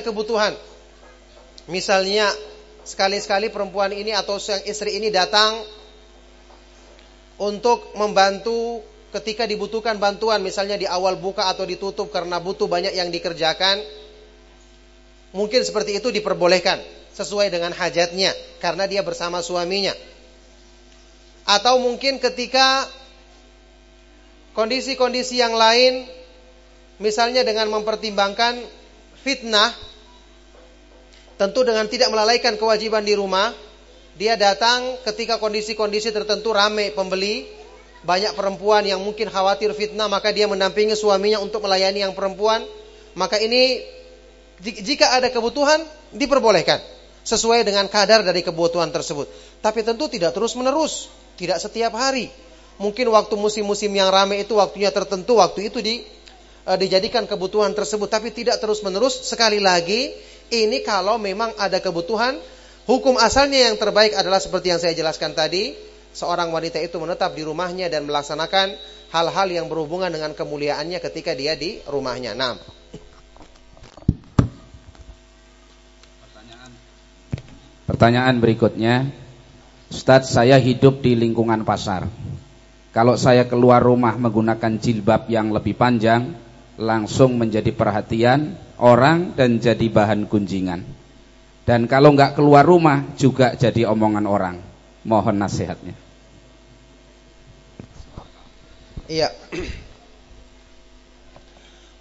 kebutuhan. Misalnya sekali-sekali perempuan ini atau sang istri ini datang untuk membantu ketika dibutuhkan bantuan. Misalnya di awal buka atau ditutup karena butuh banyak yang dikerjakan. Mungkin seperti itu diperbolehkan sesuai dengan hajatnya karena dia bersama suaminya. Atau mungkin ketika kondisi-kondisi yang lain misalnya dengan mempertimbangkan fitnah Tentu dengan tidak melalaikan kewajiban di rumah, dia datang ketika kondisi-kondisi tertentu ramai pembeli, banyak perempuan yang mungkin khawatir fitnah, maka dia mendampingi suaminya untuk melayani yang perempuan. Maka ini jika ada kebutuhan diperbolehkan sesuai dengan kadar dari kebutuhan tersebut. Tapi tentu tidak terus-menerus, tidak setiap hari. Mungkin waktu musim-musim yang ramai itu waktunya tertentu, waktu itu di, e, dijadikan kebutuhan tersebut, tapi tidak terus-menerus. Sekali lagi, ini kalau memang ada kebutuhan, hukum asalnya yang terbaik adalah seperti yang saya jelaskan tadi, seorang wanita itu menetap di rumahnya dan melaksanakan hal-hal yang berhubungan dengan kemuliaannya ketika dia di rumahnya. Nah, pertanyaan pertanyaan berikutnya, Ustadz saya hidup di lingkungan pasar. Kalau saya keluar rumah menggunakan jilbab yang lebih panjang, langsung menjadi perhatian orang dan jadi bahan kunjingan. Dan kalau nggak keluar rumah juga jadi omongan orang. Mohon nasihatnya. Iya.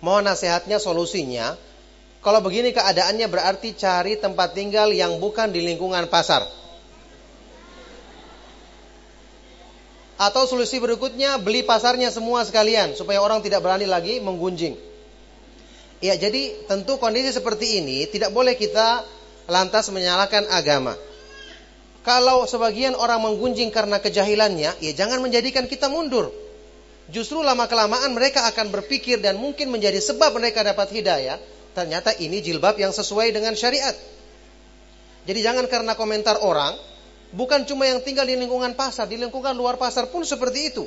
Mohon nasihatnya solusinya. Kalau begini keadaannya berarti cari tempat tinggal yang bukan di lingkungan pasar. Atau solusi berikutnya beli pasarnya semua sekalian supaya orang tidak berani lagi menggunjing. Ya, jadi tentu kondisi seperti ini tidak boleh kita lantas menyalahkan agama. Kalau sebagian orang menggunjing karena kejahilannya, ya jangan menjadikan kita mundur. Justru lama kelamaan mereka akan berpikir dan mungkin menjadi sebab mereka dapat hidayah. Ternyata ini jilbab yang sesuai dengan syariat. Jadi jangan karena komentar orang, bukan cuma yang tinggal di lingkungan pasar, di lingkungan luar pasar pun seperti itu.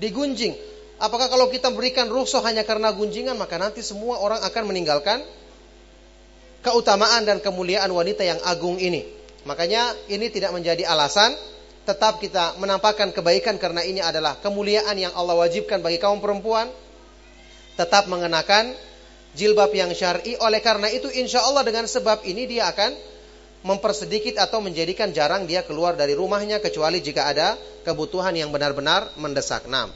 Digunjing, Apakah kalau kita berikan rukhsah hanya karena gunjingan maka nanti semua orang akan meninggalkan keutamaan dan kemuliaan wanita yang agung ini. Makanya ini tidak menjadi alasan tetap kita menampakkan kebaikan karena ini adalah kemuliaan yang Allah wajibkan bagi kaum perempuan. Tetap mengenakan jilbab yang syar'i. Oleh karena itu insya Allah dengan sebab ini dia akan mempersedikit atau menjadikan jarang dia keluar dari rumahnya kecuali jika ada kebutuhan yang benar-benar mendesak. Nah.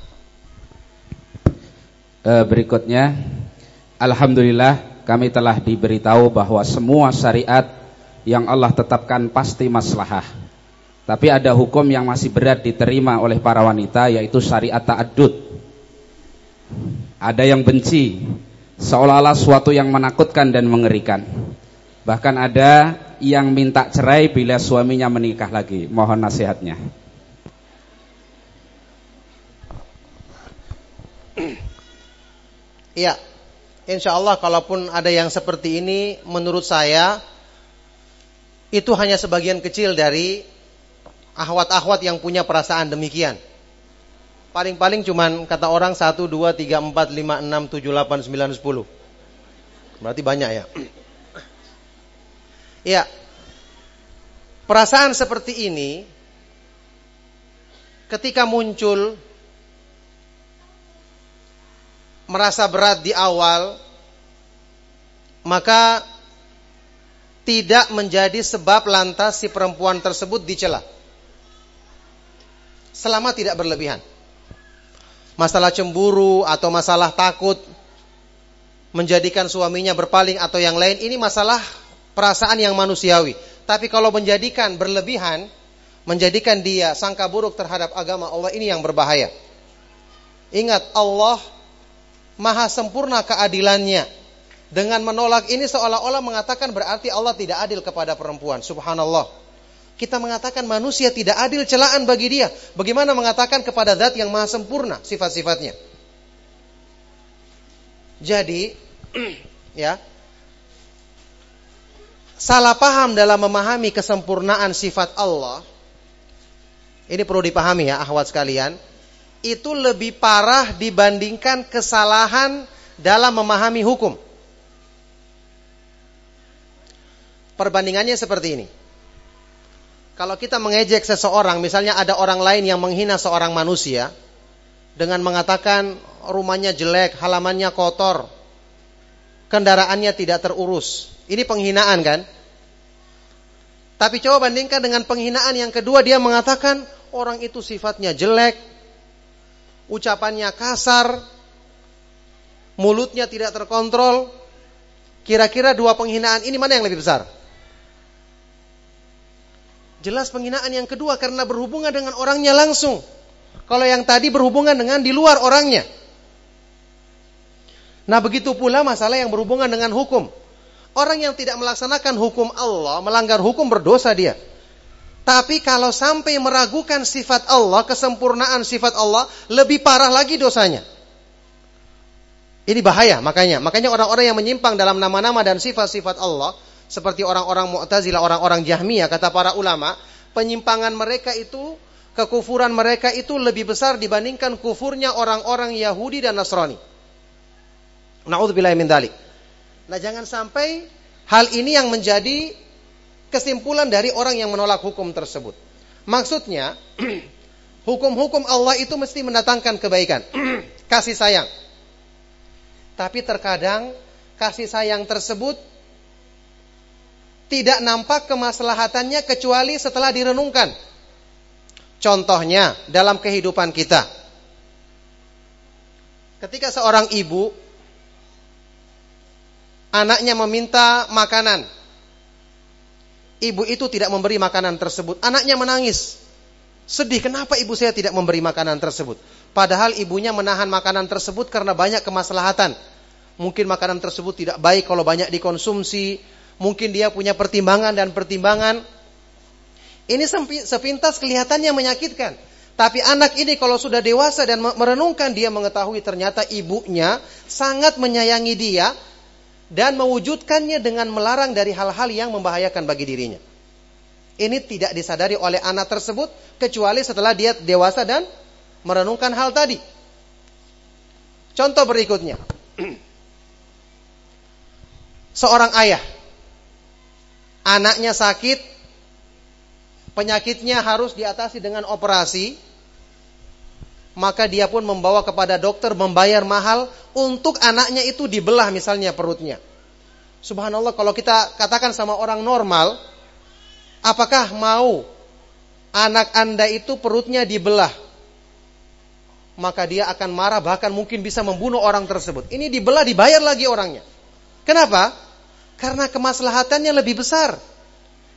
Berikutnya Alhamdulillah kami telah diberitahu bahwa semua syariat yang Allah tetapkan pasti maslahah tapi ada hukum yang masih berat diterima oleh para wanita yaitu syariat ta'addud ada yang benci seolah-olah suatu yang menakutkan dan mengerikan bahkan ada yang minta cerai bila suaminya menikah lagi mohon nasihatnya Iya. Insya Allah kalaupun ada yang seperti ini menurut saya itu hanya sebagian kecil dari ahwat-ahwat yang punya perasaan demikian. Paling-paling cuman kata orang 1, 2, 3, 4, 5, 6, 7, 8, 9, 10. Berarti banyak ya. Iya. Perasaan seperti ini ketika muncul merasa berat di awal, maka tidak menjadi sebab lantas si perempuan tersebut dicela. Selama tidak berlebihan. Masalah cemburu atau masalah takut menjadikan suaminya berpaling atau yang lain ini masalah perasaan yang manusiawi. Tapi kalau menjadikan berlebihan, menjadikan dia sangka buruk terhadap agama Allah ini yang berbahaya. Ingat Allah maha sempurna keadilannya. Dengan menolak ini seolah-olah mengatakan berarti Allah tidak adil kepada perempuan. Subhanallah. Kita mengatakan manusia tidak adil celaan bagi dia. Bagaimana mengatakan kepada zat yang maha sempurna sifat-sifatnya. Jadi, ya, salah paham dalam memahami kesempurnaan sifat Allah. Ini perlu dipahami ya, ahwat sekalian itu lebih parah dibandingkan kesalahan dalam memahami hukum. Perbandingannya seperti ini. Kalau kita mengejek seseorang, misalnya ada orang lain yang menghina seorang manusia dengan mengatakan rumahnya jelek, halamannya kotor, kendaraannya tidak terurus. Ini penghinaan kan? Tapi coba bandingkan dengan penghinaan yang kedua dia mengatakan orang itu sifatnya jelek, ucapannya kasar, mulutnya tidak terkontrol. Kira-kira dua penghinaan ini mana yang lebih besar? Jelas penghinaan yang kedua karena berhubungan dengan orangnya langsung. Kalau yang tadi berhubungan dengan di luar orangnya. Nah begitu pula masalah yang berhubungan dengan hukum. Orang yang tidak melaksanakan hukum Allah, melanggar hukum berdosa dia. Tapi kalau sampai meragukan sifat Allah, kesempurnaan sifat Allah, lebih parah lagi dosanya. Ini bahaya makanya. Makanya orang-orang yang menyimpang dalam nama-nama dan sifat-sifat Allah seperti orang-orang Mu'tazilah, orang-orang Jahmiyah kata para ulama, penyimpangan mereka itu, kekufuran mereka itu lebih besar dibandingkan kufurnya orang-orang Yahudi dan Nasrani. Nauzubillahi min dalik. Nah, jangan sampai hal ini yang menjadi kesimpulan dari orang yang menolak hukum tersebut. Maksudnya, hukum-hukum Allah itu mesti mendatangkan kebaikan, kasih sayang. Tapi terkadang kasih sayang tersebut tidak nampak kemaslahatannya kecuali setelah direnungkan. Contohnya dalam kehidupan kita. Ketika seorang ibu anaknya meminta makanan. Ibu itu tidak memberi makanan tersebut. Anaknya menangis. Sedih, kenapa ibu saya tidak memberi makanan tersebut? Padahal ibunya menahan makanan tersebut karena banyak kemaslahatan. Mungkin makanan tersebut tidak baik kalau banyak dikonsumsi. Mungkin dia punya pertimbangan dan pertimbangan. Ini sepintas kelihatannya menyakitkan. Tapi anak ini kalau sudah dewasa dan merenungkan dia mengetahui ternyata ibunya sangat menyayangi dia dan mewujudkannya dengan melarang dari hal-hal yang membahayakan bagi dirinya. Ini tidak disadari oleh anak tersebut kecuali setelah dia dewasa dan merenungkan hal tadi. Contoh berikutnya. Seorang ayah anaknya sakit, penyakitnya harus diatasi dengan operasi, maka dia pun membawa kepada dokter membayar mahal untuk anaknya itu dibelah misalnya perutnya. Subhanallah kalau kita katakan sama orang normal, Apakah mau anak Anda itu perutnya dibelah? Maka dia akan marah bahkan mungkin bisa membunuh orang tersebut. Ini dibelah dibayar lagi orangnya. Kenapa? Karena kemaslahatannya lebih besar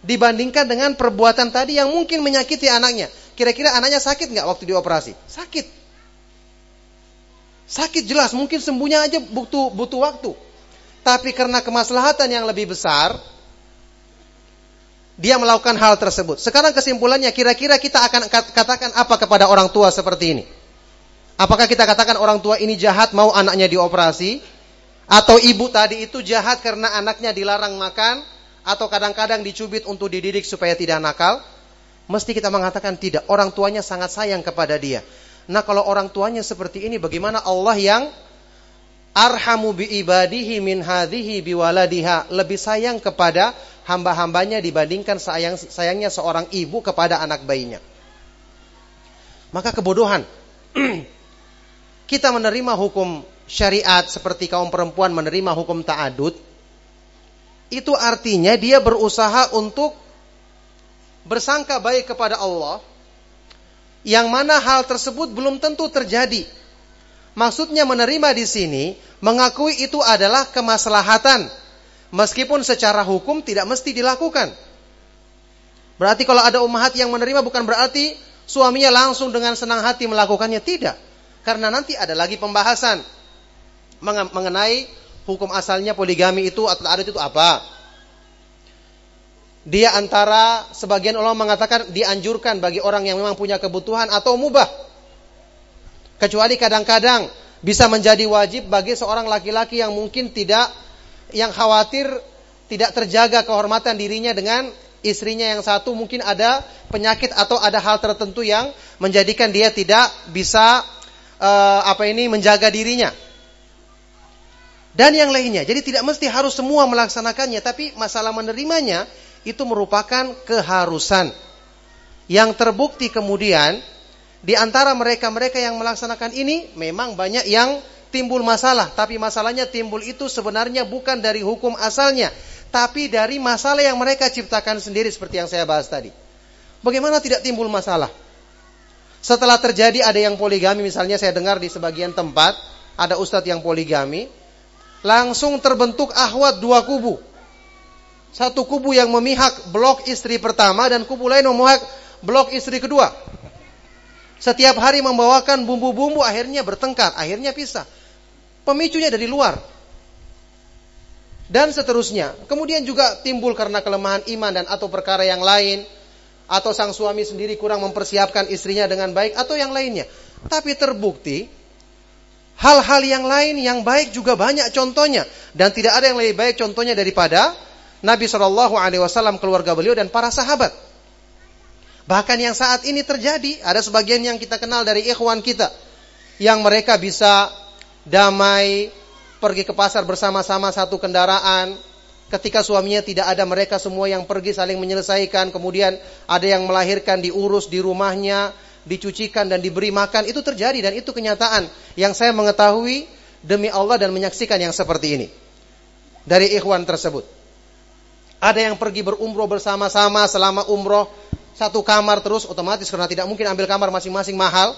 dibandingkan dengan perbuatan tadi yang mungkin menyakiti anaknya. Kira-kira anaknya sakit nggak waktu dioperasi? Sakit. Sakit jelas, mungkin sembuhnya aja butuh butuh waktu. Tapi karena kemaslahatan yang lebih besar, dia melakukan hal tersebut. Sekarang kesimpulannya kira-kira kita akan katakan apa kepada orang tua seperti ini? Apakah kita katakan orang tua ini jahat mau anaknya dioperasi? Atau ibu tadi itu jahat karena anaknya dilarang makan? Atau kadang-kadang dicubit untuk dididik supaya tidak nakal? Mesti kita mengatakan tidak. Orang tuanya sangat sayang kepada dia. Nah kalau orang tuanya seperti ini bagaimana Allah yang arhamu bi ibadihi min hadhihi biwaladiha lebih sayang kepada hamba-hambanya dibandingkan sayang sayangnya seorang ibu kepada anak bayinya. Maka kebodohan kita menerima hukum syariat seperti kaum perempuan menerima hukum ta'adud itu artinya dia berusaha untuk bersangka baik kepada Allah yang mana hal tersebut belum tentu terjadi Maksudnya menerima di sini mengakui itu adalah kemaslahatan meskipun secara hukum tidak mesti dilakukan. Berarti kalau ada ummahat yang menerima bukan berarti suaminya langsung dengan senang hati melakukannya tidak. Karena nanti ada lagi pembahasan mengenai hukum asalnya poligami itu atau adat itu apa. Dia antara sebagian ulama mengatakan dianjurkan bagi orang yang memang punya kebutuhan atau mubah. Kecuali kadang-kadang bisa menjadi wajib bagi seorang laki-laki yang mungkin tidak yang khawatir tidak terjaga kehormatan dirinya dengan istrinya yang satu mungkin ada penyakit atau ada hal tertentu yang menjadikan dia tidak bisa uh, apa ini menjaga dirinya. dan yang lainnya. Jadi tidak mesti harus semua melaksanakannya, tapi masalah menerimanya itu merupakan keharusan. Yang terbukti kemudian di antara mereka-mereka yang melaksanakan ini memang banyak yang timbul masalah, tapi masalahnya timbul itu sebenarnya bukan dari hukum asalnya, tapi dari masalah yang mereka ciptakan sendiri seperti yang saya bahas tadi. Bagaimana tidak timbul masalah? Setelah terjadi ada yang poligami, misalnya saya dengar di sebagian tempat ada ustadz yang poligami, langsung terbentuk ahwat dua kubu. Satu kubu yang memihak blok istri pertama dan kubu lain memihak blok istri kedua. Setiap hari membawakan bumbu-bumbu akhirnya bertengkar, akhirnya pisah. Pemicunya dari luar. Dan seterusnya. Kemudian juga timbul karena kelemahan iman dan atau perkara yang lain atau sang suami sendiri kurang mempersiapkan istrinya dengan baik atau yang lainnya. Tapi terbukti hal-hal yang lain yang baik juga banyak contohnya dan tidak ada yang lebih baik contohnya daripada Nabi Shallallahu Alaihi Wasallam keluarga beliau dan para sahabat. Bahkan yang saat ini terjadi ada sebagian yang kita kenal dari ikhwan kita yang mereka bisa damai pergi ke pasar bersama-sama satu kendaraan Ketika suaminya tidak ada, mereka semua yang pergi saling menyelesaikan. Kemudian ada yang melahirkan, diurus di rumahnya, dicucikan dan diberi makan. Itu terjadi dan itu kenyataan yang saya mengetahui demi Allah dan menyaksikan yang seperti ini. Dari ikhwan tersebut. Ada yang pergi berumroh bersama-sama selama umroh. Satu kamar terus otomatis karena tidak mungkin ambil kamar masing-masing mahal.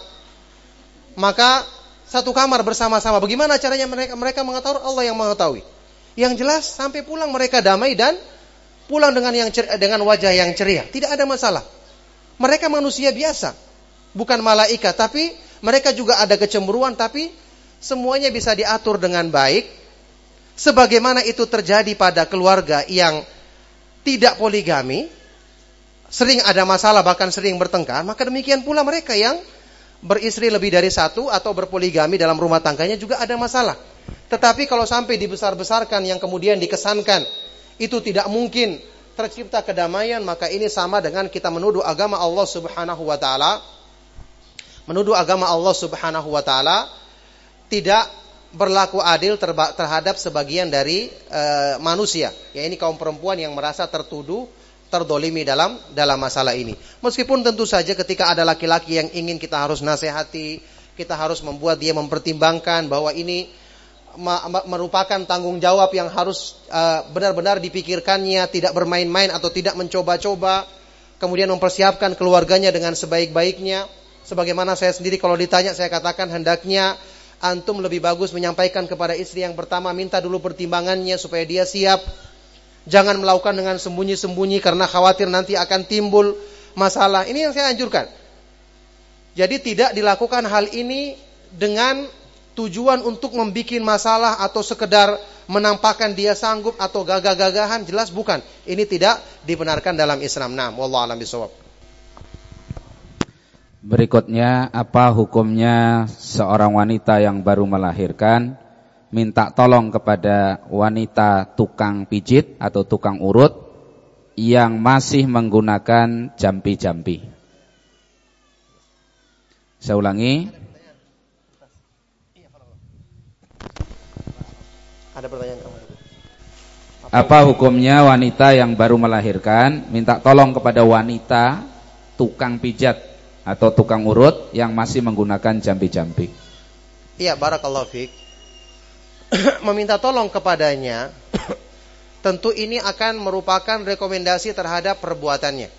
Maka satu kamar bersama-sama. Bagaimana caranya mereka mereka mengetahui Allah yang mengetahui. Yang jelas sampai pulang mereka damai dan pulang dengan yang dengan wajah yang ceria. Tidak ada masalah. Mereka manusia biasa, bukan malaikat, tapi mereka juga ada kecemburuan, tapi semuanya bisa diatur dengan baik. Sebagaimana itu terjadi pada keluarga yang tidak poligami, sering ada masalah bahkan sering bertengkar, maka demikian pula mereka yang beristri lebih dari satu atau berpoligami dalam rumah tangganya juga ada masalah. Tetapi kalau sampai dibesar-besarkan yang kemudian dikesankan itu tidak mungkin tercipta kedamaian, maka ini sama dengan kita menuduh agama Allah Subhanahu wa taala menuduh agama Allah Subhanahu wa taala tidak berlaku adil terhadap sebagian dari e, manusia. Ya ini kaum perempuan yang merasa tertuduh, terdolimi dalam dalam masalah ini. Meskipun tentu saja ketika ada laki-laki yang ingin kita harus nasihati, kita harus membuat dia mempertimbangkan bahwa ini merupakan tanggung jawab yang harus uh, benar-benar dipikirkannya, tidak bermain-main atau tidak mencoba-coba, kemudian mempersiapkan keluarganya dengan sebaik-baiknya. Sebagaimana saya sendiri kalau ditanya saya katakan hendaknya antum lebih bagus menyampaikan kepada istri yang pertama minta dulu pertimbangannya supaya dia siap. Jangan melakukan dengan sembunyi-sembunyi karena khawatir nanti akan timbul masalah. Ini yang saya anjurkan. Jadi tidak dilakukan hal ini dengan tujuan untuk membuat masalah atau sekedar menampakkan dia sanggup atau gagah-gagahan jelas bukan. Ini tidak dibenarkan dalam Islam. Nah, wallahu alam bisawab. Berikutnya, apa hukumnya seorang wanita yang baru melahirkan minta tolong kepada wanita tukang pijit atau tukang urut yang masih menggunakan jampi-jampi? Saya ulangi, Ada pertanyaan kamu. Apa, Apa hukumnya wanita yang baru melahirkan minta tolong kepada wanita tukang pijat atau tukang urut yang masih menggunakan jampi-jampi? Iya, barakallahu fiik. Meminta tolong kepadanya tentu ini akan merupakan rekomendasi terhadap perbuatannya.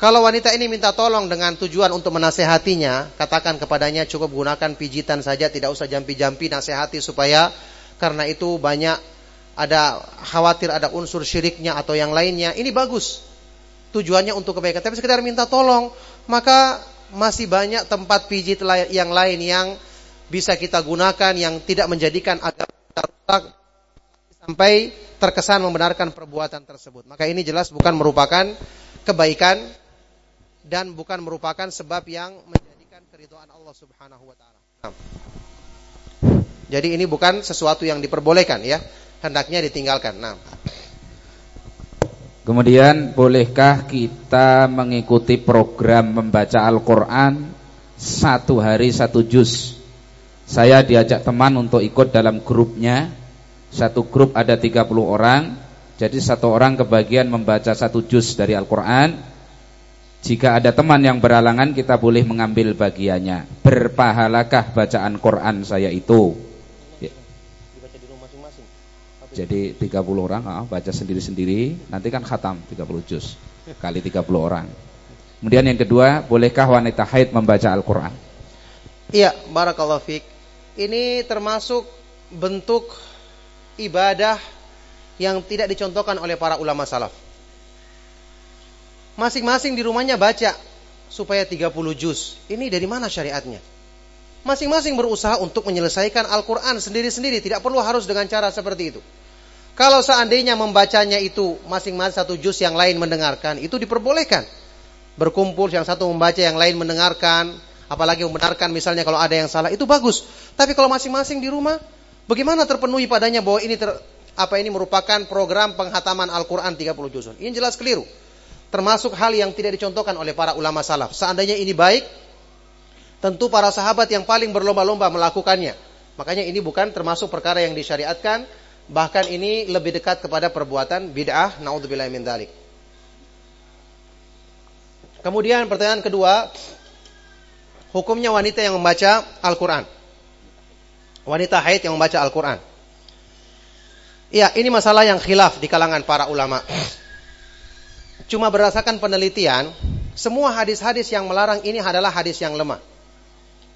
Kalau wanita ini minta tolong dengan tujuan untuk menasehatinya, katakan kepadanya cukup gunakan pijitan saja, tidak usah jampi-jampi, nasihati supaya karena itu banyak ada khawatir ada unsur syiriknya atau yang lainnya. Ini bagus. Tujuannya untuk kebaikan. Tapi sekedar minta tolong, maka masih banyak tempat pijit yang lain yang bisa kita gunakan yang tidak menjadikan agama rusak sampai terkesan membenarkan perbuatan tersebut. Maka ini jelas bukan merupakan kebaikan dan bukan merupakan sebab yang menjadikan keridhaan Allah Subhanahu wa taala. Jadi ini bukan sesuatu yang diperbolehkan ya, hendaknya ditinggalkan. Nah. Kemudian bolehkah kita mengikuti program membaca Al-Quran satu hari satu juz? Saya diajak teman untuk ikut dalam grupnya Satu grup ada 30 orang, jadi satu orang kebagian membaca satu juz dari Al-Quran. Jika ada teman yang beralangan, kita boleh mengambil bagiannya. Berpahalakah bacaan Quran saya itu? Jadi 30 orang ah, baca sendiri-sendiri, nanti kan khatam 30 juz kali 30 orang. Kemudian yang kedua, bolehkah wanita haid membaca Al-Quran? Iya, barakallahu fiqh. Ini termasuk bentuk ibadah yang tidak dicontohkan oleh para ulama salaf. Masing-masing di rumahnya baca supaya 30 juz. Ini dari mana syariatnya? Masing-masing berusaha untuk menyelesaikan Al-Quran sendiri-sendiri. Tidak perlu harus dengan cara seperti itu. Kalau seandainya membacanya itu masing-masing satu juz yang lain mendengarkan, itu diperbolehkan. Berkumpul yang satu membaca yang lain mendengarkan apalagi membenarkan misalnya kalau ada yang salah itu bagus. Tapi kalau masing-masing di rumah bagaimana terpenuhi padanya bahwa ini ter, apa ini merupakan program penghataman Al-Qur'an 30 juz ini jelas keliru. Termasuk hal yang tidak dicontohkan oleh para ulama salaf. Seandainya ini baik tentu para sahabat yang paling berlomba-lomba melakukannya. Makanya ini bukan termasuk perkara yang disyariatkan bahkan ini lebih dekat kepada perbuatan bid'ah naudzubillah min dzalik Kemudian pertanyaan kedua, hukumnya wanita yang membaca Al-Quran. Wanita haid yang membaca Al-Quran. Ya, ini masalah yang khilaf di kalangan para ulama. Cuma berdasarkan penelitian, semua hadis-hadis yang melarang ini adalah hadis yang lemah.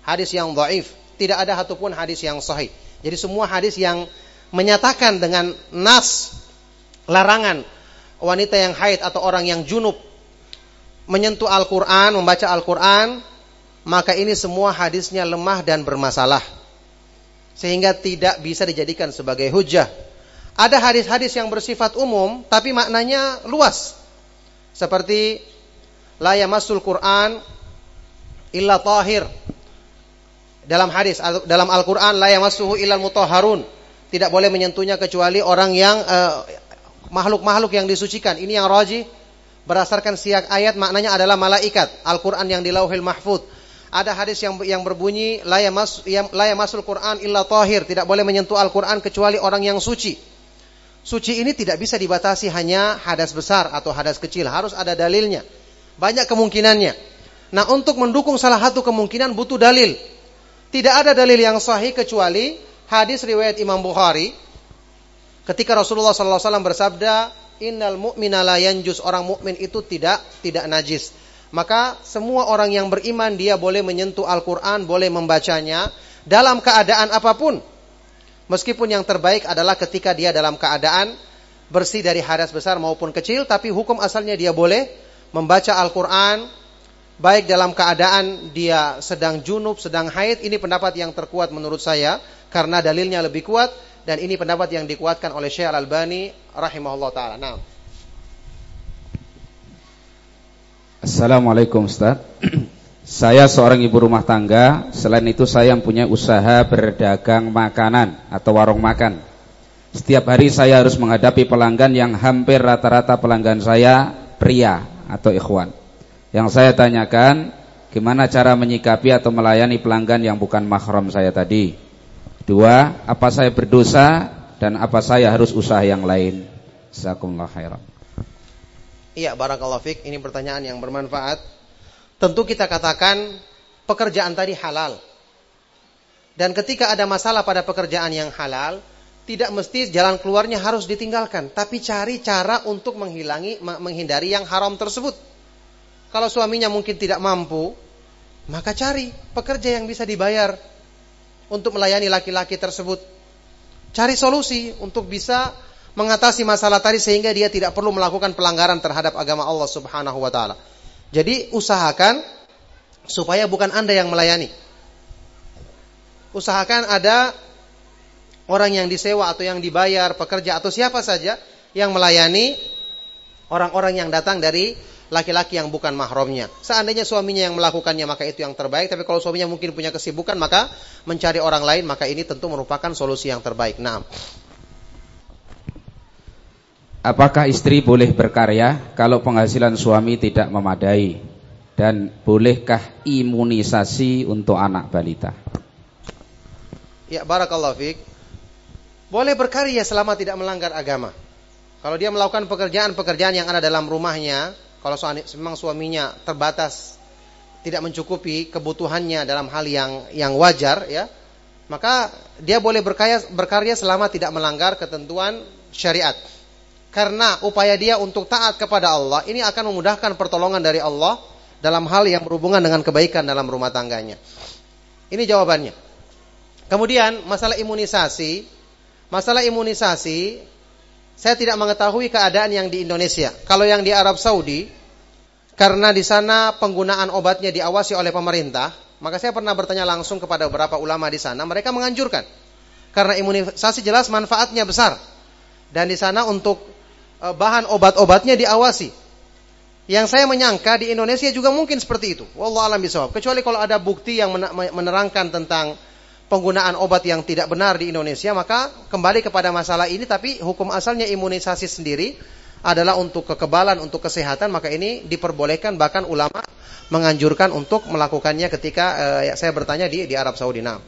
Hadis yang dhaif. Tidak ada satupun hadis yang sahih. Jadi semua hadis yang menyatakan dengan nas larangan wanita yang haid atau orang yang junub menyentuh Al-Quran, membaca Al-Quran, maka ini semua hadisnya lemah dan bermasalah. Sehingga tidak bisa dijadikan sebagai hujah. Ada hadis-hadis yang bersifat umum, tapi maknanya luas. Seperti, La yamasul Quran illa tahir. Dalam hadis, dalam Al-Quran, La yamassuhu illa mutahharun. Tidak boleh menyentuhnya kecuali orang yang eh, makhluk-makhluk uh, yang disucikan. Ini yang rajih. Berdasarkan siak ayat maknanya adalah malaikat. Al-Qur'an yang di Lauhil Mahfud ada hadis yang yang berbunyi la yamas la yamasul Qur'an illa tahir. Tidak boleh menyentuh Al-Qur'an kecuali orang yang suci. Suci ini tidak bisa dibatasi hanya hadas besar atau hadas kecil. Harus ada dalilnya. Banyak kemungkinannya. Nah untuk mendukung salah satu kemungkinan butuh dalil. Tidak ada dalil yang sahih kecuali hadis riwayat Imam Bukhari ketika Rasulullah SAW bersabda innal mu'mina la yanjus orang mukmin itu tidak tidak najis. Maka semua orang yang beriman dia boleh menyentuh Al-Qur'an, boleh membacanya dalam keadaan apa pun. Meskipun yang terbaik adalah ketika dia dalam keadaan bersih dari hadas besar maupun kecil, tapi hukum asalnya dia boleh membaca Al-Qur'an baik dalam keadaan dia sedang junub, sedang haid. Ini pendapat yang terkuat menurut saya karena dalilnya lebih kuat dan ini pendapat yang dikuatkan oleh Syekh Al-Albani rahimahullah taala. Nah. Assalamualaikum Ustaz. saya seorang ibu rumah tangga, selain itu saya punya usaha berdagang makanan atau warung makan. Setiap hari saya harus menghadapi pelanggan yang hampir rata-rata pelanggan saya pria atau ikhwan. Yang saya tanyakan, gimana cara menyikapi atau melayani pelanggan yang bukan mahram saya tadi? Dua, apa saya berdosa dan apa saya harus usaha yang lain? Jazakumullah khairan. Iya, barakallahu fik. Ini pertanyaan yang bermanfaat. Tentu kita katakan pekerjaan tadi halal. Dan ketika ada masalah pada pekerjaan yang halal, tidak mesti jalan keluarnya harus ditinggalkan, tapi cari cara untuk menghilangi menghindari yang haram tersebut. Kalau suaminya mungkin tidak mampu, maka cari pekerja yang bisa dibayar untuk melayani laki-laki tersebut. Cari solusi untuk bisa mengatasi masalah tadi sehingga dia tidak perlu melakukan pelanggaran terhadap agama Allah Subhanahu wa taala. Jadi usahakan supaya bukan Anda yang melayani. Usahakan ada orang yang disewa atau yang dibayar, pekerja atau siapa saja yang melayani orang-orang yang datang dari laki-laki yang bukan mahramnya. Seandainya suaminya yang melakukannya maka itu yang terbaik, tapi kalau suaminya mungkin punya kesibukan maka mencari orang lain maka ini tentu merupakan solusi yang terbaik. Nah, Apakah istri boleh berkarya kalau penghasilan suami tidak memadai? Dan bolehkah imunisasi untuk anak balita? Ya, barakallahu fiik. boleh berkarya selama tidak melanggar agama. Kalau dia melakukan pekerjaan-pekerjaan yang ada dalam rumahnya, kalau suami, memang suaminya terbatas tidak mencukupi kebutuhannya dalam hal yang yang wajar ya, maka dia boleh berkarya, berkarya selama tidak melanggar ketentuan syariat. Karena upaya dia untuk taat kepada Allah ini akan memudahkan pertolongan dari Allah dalam hal yang berhubungan dengan kebaikan dalam rumah tangganya. Ini jawabannya. Kemudian masalah imunisasi, masalah imunisasi saya tidak mengetahui keadaan yang di Indonesia. Kalau yang di Arab Saudi, karena di sana penggunaan obatnya diawasi oleh pemerintah, maka saya pernah bertanya langsung kepada beberapa ulama di sana, mereka menganjurkan. Karena imunisasi jelas manfaatnya besar. Dan di sana untuk eh, bahan obat-obatnya diawasi. Yang saya menyangka di Indonesia juga mungkin seperti itu. Wallah alam bisawab. Kecuali kalau ada bukti yang menerangkan tentang penggunaan obat yang tidak benar di Indonesia, maka kembali kepada masalah ini. Tapi hukum asalnya imunisasi sendiri adalah untuk kekebalan, untuk kesehatan, maka ini diperbolehkan bahkan ulama menganjurkan untuk melakukannya ketika eh, saya bertanya di di Arab Saudi. Nah.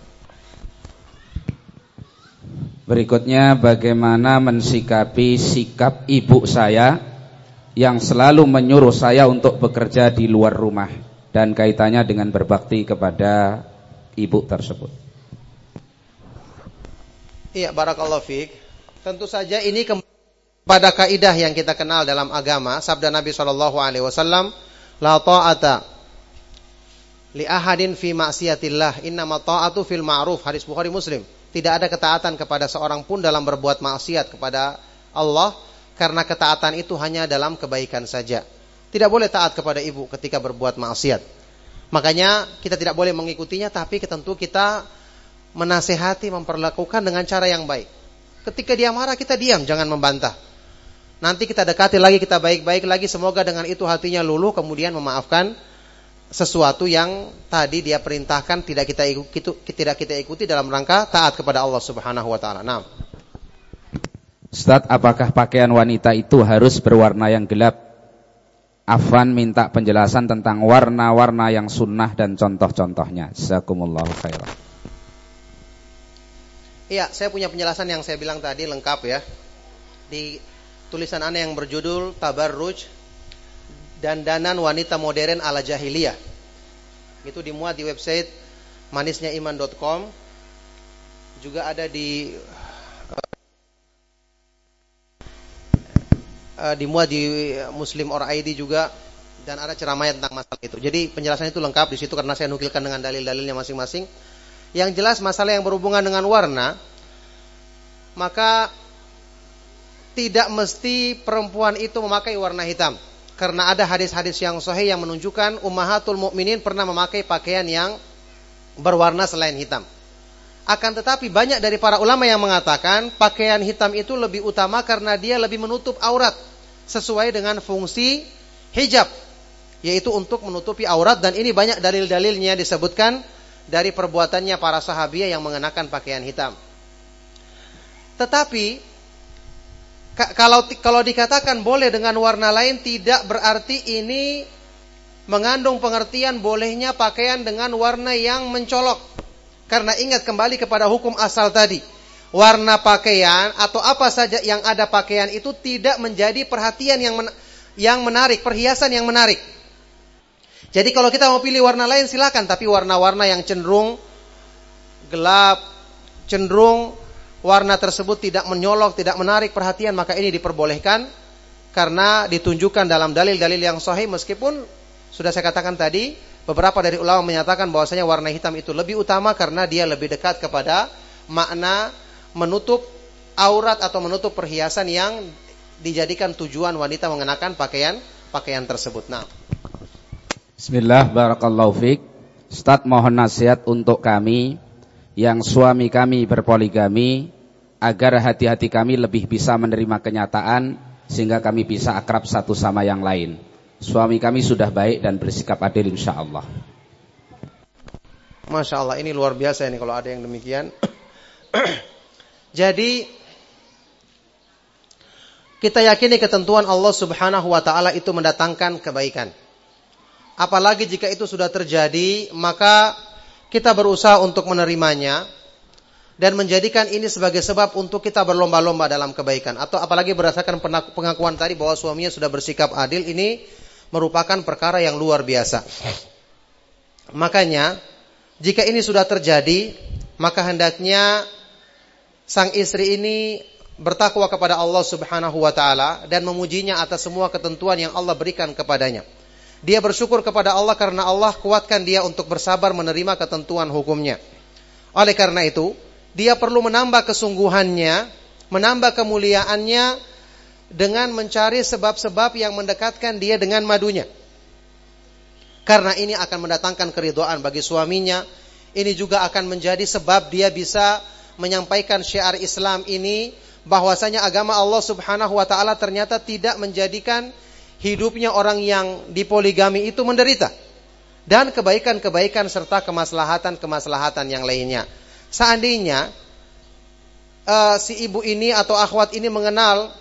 Berikutnya bagaimana mensikapi sikap ibu saya yang selalu menyuruh saya untuk bekerja di luar rumah dan kaitannya dengan berbakti kepada ibu tersebut. Iya, barakallahu fiik. Tentu saja ini pada kaidah yang kita kenal dalam agama, sabda Nabi Shallallahu alaihi wasallam, la ta'ata li ahadin fi maksiatillah, innama ta'atu fil ma'ruf, hadis Bukhari Muslim. Tidak ada ketaatan kepada seorang pun dalam berbuat maksiat kepada Allah karena ketaatan itu hanya dalam kebaikan saja. Tidak boleh taat kepada ibu ketika berbuat maksiat. Makanya kita tidak boleh mengikutinya tapi tentu kita menasehati, memperlakukan dengan cara yang baik. Ketika dia marah kita diam, jangan membantah. Nanti kita dekati lagi, kita baik-baik lagi. Semoga dengan itu hatinya luluh, kemudian memaafkan sesuatu yang tadi dia perintahkan tidak kita ikuti, tidak kita ikuti dalam rangka taat kepada Allah Subhanahu Wa Taala. Nah. Ustaz, apakah pakaian wanita itu harus berwarna yang gelap? Afan minta penjelasan tentang warna-warna yang sunnah dan contoh-contohnya. Jazakumullahu khairan. Iya, saya punya penjelasan yang saya bilang tadi lengkap ya. Di tulisan aneh yang berjudul Tabarruj dan Danan Wanita Modern ala Jahiliyah. Itu dimuat di website manisnyaiman.com. Juga ada di uh, dimuat di Muslim or ID juga dan ada ceramah tentang masalah itu. Jadi penjelasan itu lengkap di situ karena saya nukilkan dengan dalil-dalilnya masing-masing. Yang jelas masalah yang berhubungan dengan warna maka tidak mesti perempuan itu memakai warna hitam. Karena ada hadis-hadis yang sahih yang menunjukkan ummahatul mukminin pernah memakai pakaian yang berwarna selain hitam. Akan tetapi banyak dari para ulama yang mengatakan pakaian hitam itu lebih utama karena dia lebih menutup aurat sesuai dengan fungsi hijab yaitu untuk menutupi aurat dan ini banyak dalil-dalilnya disebutkan dari perbuatannya para sahabiah yang mengenakan pakaian hitam. Tetapi kalau kalau dikatakan boleh dengan warna lain tidak berarti ini mengandung pengertian bolehnya pakaian dengan warna yang mencolok. Karena ingat kembali kepada hukum asal tadi. Warna pakaian atau apa saja yang ada pakaian itu tidak menjadi perhatian yang men yang menarik, perhiasan yang menarik. Jadi kalau kita mau pilih warna lain silakan, tapi warna-warna yang cenderung gelap, cenderung warna tersebut tidak menyolok, tidak menarik perhatian, maka ini diperbolehkan karena ditunjukkan dalam dalil-dalil yang sahih meskipun sudah saya katakan tadi Beberapa dari ulama menyatakan bahwasanya warna hitam itu lebih utama karena dia lebih dekat kepada makna menutup aurat atau menutup perhiasan yang dijadikan tujuan wanita mengenakan pakaian pakaian tersebut. Nah. Bismillah barakallahu fiik. Ustaz mohon nasihat untuk kami yang suami kami berpoligami agar hati-hati kami lebih bisa menerima kenyataan sehingga kami bisa akrab satu sama yang lain. Suami kami sudah baik dan bersikap adil insya Allah. Masya Allah ini luar biasa ini kalau ada yang demikian. Jadi kita yakini ketentuan Allah Subhanahu wa taala itu mendatangkan kebaikan. Apalagi jika itu sudah terjadi, maka kita berusaha untuk menerimanya dan menjadikan ini sebagai sebab untuk kita berlomba-lomba dalam kebaikan atau apalagi berdasarkan pengakuan tadi bahwa suaminya sudah bersikap adil ini merupakan perkara yang luar biasa. Makanya jika ini sudah terjadi maka hendaknya sang istri ini bertakwa kepada Allah Subhanahu wa taala dan memujinya atas semua ketentuan yang Allah berikan kepadanya. Dia bersyukur kepada Allah karena Allah kuatkan dia untuk bersabar menerima ketentuan hukumnya. Oleh karena itu, dia perlu menambah kesungguhannya, menambah kemuliaannya dengan mencari sebab-sebab yang mendekatkan dia dengan madunya. Karena ini akan mendatangkan keridoan bagi suaminya. Ini juga akan menjadi sebab dia bisa menyampaikan syiar Islam ini bahwasanya agama Allah Subhanahu wa taala ternyata tidak menjadikan hidupnya orang yang dipoligami itu menderita dan kebaikan-kebaikan serta kemaslahatan-kemaslahatan yang lainnya. Seandainya uh, si ibu ini atau akhwat ini mengenal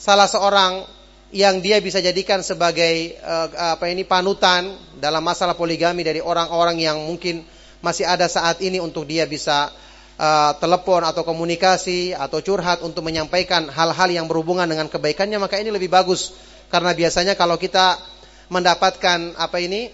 salah seorang yang dia bisa jadikan sebagai uh, apa ini panutan dalam masalah poligami dari orang-orang yang mungkin masih ada saat ini untuk dia bisa uh, telepon atau komunikasi atau curhat untuk menyampaikan hal-hal yang berhubungan dengan kebaikannya maka ini lebih bagus karena biasanya kalau kita mendapatkan apa ini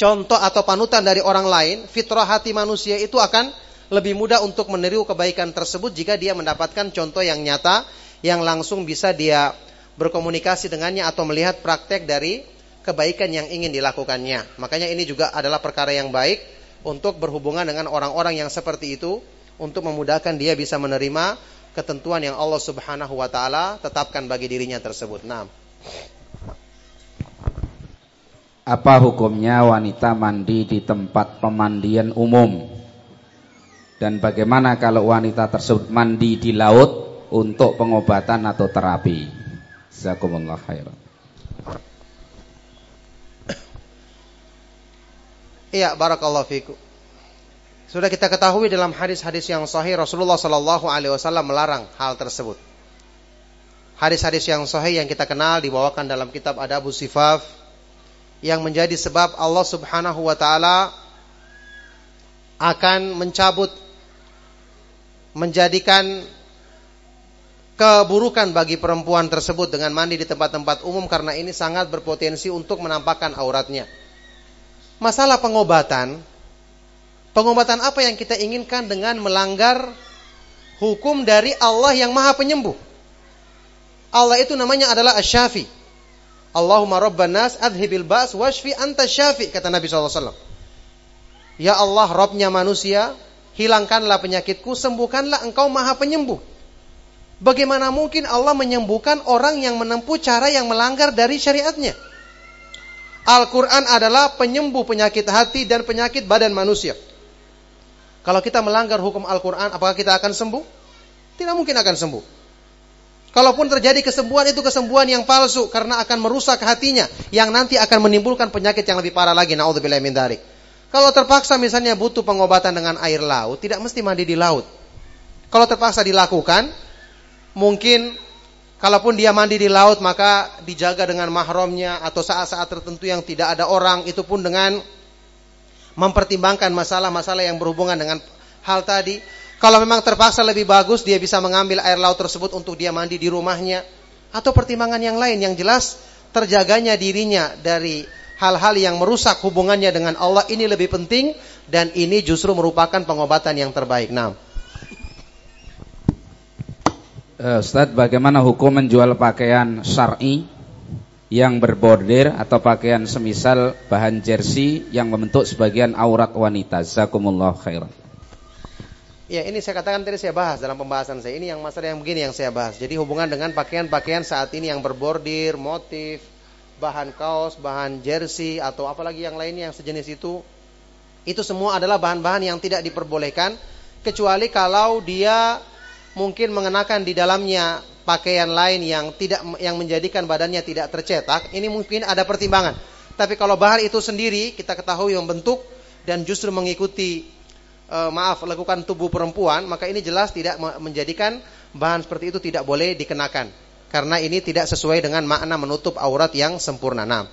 contoh atau panutan dari orang lain, fitrah hati manusia itu akan lebih mudah untuk meniru kebaikan tersebut jika dia mendapatkan contoh yang nyata yang langsung bisa dia berkomunikasi dengannya atau melihat praktek dari kebaikan yang ingin dilakukannya. Makanya ini juga adalah perkara yang baik untuk berhubungan dengan orang-orang yang seperti itu untuk memudahkan dia bisa menerima ketentuan yang Allah Subhanahu wa taala tetapkan bagi dirinya tersebut. Nah, apa hukumnya wanita mandi di tempat pemandian umum? Dan bagaimana kalau wanita tersebut mandi di laut untuk pengobatan atau terapi? Jazakumullah khairan. Iya, barakallahu fikum. Sudah kita ketahui dalam hadis-hadis yang sahih Rasulullah Shallallahu alaihi wasallam melarang hal tersebut. Hadis-hadis yang sahih yang kita kenal dibawakan dalam kitab Adabu Sifaf yang menjadi sebab Allah Subhanahu wa taala akan mencabut menjadikan keburukan bagi perempuan tersebut dengan mandi di tempat-tempat umum karena ini sangat berpotensi untuk menampakkan auratnya. Masalah pengobatan, pengobatan apa yang kita inginkan dengan melanggar hukum dari Allah yang Maha Penyembuh? Allah itu namanya adalah Asy-Syafi. Allahumma rabban nas adhibil ba's washfi anta syafi kata Nabi SAW. Ya Allah Robnya manusia, hilangkanlah penyakitku, sembuhkanlah engkau maha penyembuh. Bagaimana mungkin Allah menyembuhkan orang yang menempuh cara yang melanggar dari syariatnya? Al-Quran adalah penyembuh penyakit hati dan penyakit badan manusia. Kalau kita melanggar hukum Al-Quran, apakah kita akan sembuh? Tidak mungkin akan sembuh. Kalaupun terjadi kesembuhan itu kesembuhan yang palsu karena akan merusak hatinya yang nanti akan menimbulkan penyakit yang lebih parah lagi. Nauzubillah min dzalik. Kalau terpaksa misalnya butuh pengobatan dengan air laut, tidak mesti mandi di laut. Kalau terpaksa dilakukan, mungkin kalaupun dia mandi di laut maka dijaga dengan mahramnya atau saat-saat tertentu yang tidak ada orang itu pun dengan mempertimbangkan masalah-masalah yang berhubungan dengan hal tadi kalau memang terpaksa lebih bagus dia bisa mengambil air laut tersebut untuk dia mandi di rumahnya atau pertimbangan yang lain yang jelas terjaganya dirinya dari hal-hal yang merusak hubungannya dengan Allah ini lebih penting dan ini justru merupakan pengobatan yang terbaik. Nah. Ustaz, bagaimana hukum menjual pakaian syar'i yang berbordir atau pakaian semisal bahan jersey yang membentuk sebagian aurat wanita? Zakumullah khairan. Ya ini saya katakan tadi saya bahas dalam pembahasan saya. Ini yang masalah yang begini yang saya bahas. Jadi hubungan dengan pakaian-pakaian saat ini yang berbordir, motif, bahan kaos, bahan jersey atau apalagi yang lainnya yang sejenis itu. Itu semua adalah bahan-bahan yang tidak diperbolehkan kecuali kalau dia mungkin mengenakan di dalamnya pakaian lain yang tidak yang menjadikan badannya tidak tercetak. Ini mungkin ada pertimbangan. Tapi kalau bahan itu sendiri kita ketahui membentuk dan justru mengikuti e, maaf lakukan tubuh perempuan, maka ini jelas tidak menjadikan bahan seperti itu tidak boleh dikenakan. Karena ini tidak sesuai dengan makna menutup aurat yang sempurna. Nah.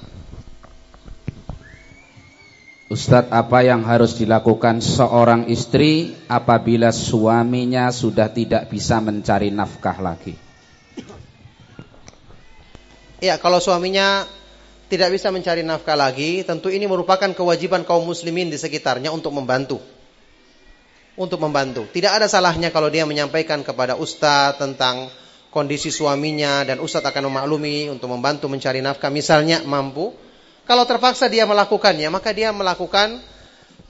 Ustadz, apa yang harus dilakukan seorang istri apabila suaminya sudah tidak bisa mencari nafkah lagi? Ya, kalau suaminya tidak bisa mencari nafkah lagi, tentu ini merupakan kewajiban kaum muslimin di sekitarnya untuk membantu. Untuk membantu. Tidak ada salahnya kalau dia menyampaikan kepada ustadz tentang kondisi suaminya dan ustadz akan memaklumi untuk membantu mencari nafkah. Misalnya mampu, kalau terpaksa dia melakukannya, maka dia melakukan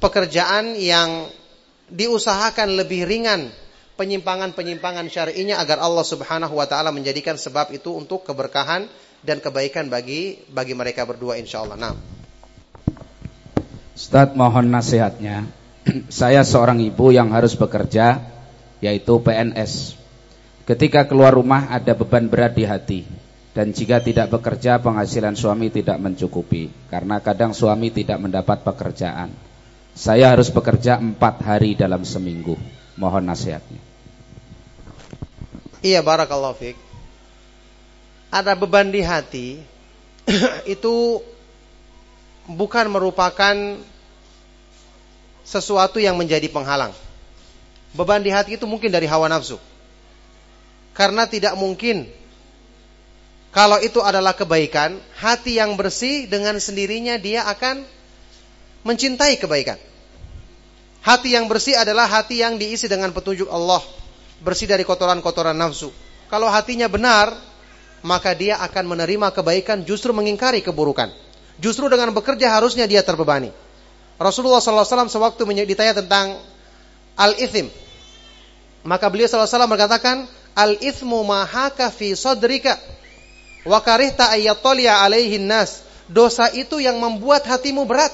pekerjaan yang diusahakan lebih ringan penyimpangan-penyimpangan syar'inya agar Allah Subhanahu wa taala menjadikan sebab itu untuk keberkahan dan kebaikan bagi bagi mereka berdua insyaallah. Nah. Ustaz mohon nasihatnya. Saya seorang ibu yang harus bekerja yaitu PNS. Ketika keluar rumah ada beban berat di hati. Dan jika tidak bekerja penghasilan suami tidak mencukupi. Karena kadang suami tidak mendapat pekerjaan. Saya harus bekerja empat hari dalam seminggu. Mohon nasihatnya. Iya barakallahu fiqh Ada beban di hati Itu Bukan merupakan Sesuatu yang menjadi penghalang Beban di hati itu mungkin dari hawa nafsu Karena tidak mungkin kalau itu adalah kebaikan, hati yang bersih dengan sendirinya dia akan mencintai kebaikan. Hati yang bersih adalah hati yang diisi dengan petunjuk Allah, bersih dari kotoran-kotoran nafsu. Kalau hatinya benar, maka dia akan menerima kebaikan justru mengingkari keburukan. Justru dengan bekerja harusnya dia terbebani. Rasulullah SAW sewaktu ditanya tentang al-ithim, maka beliau SAW mengatakan, al-ithmu mahaka fi sadrika Wa karihta ayyataliya alaihin nas. Dosa itu yang membuat hatimu berat.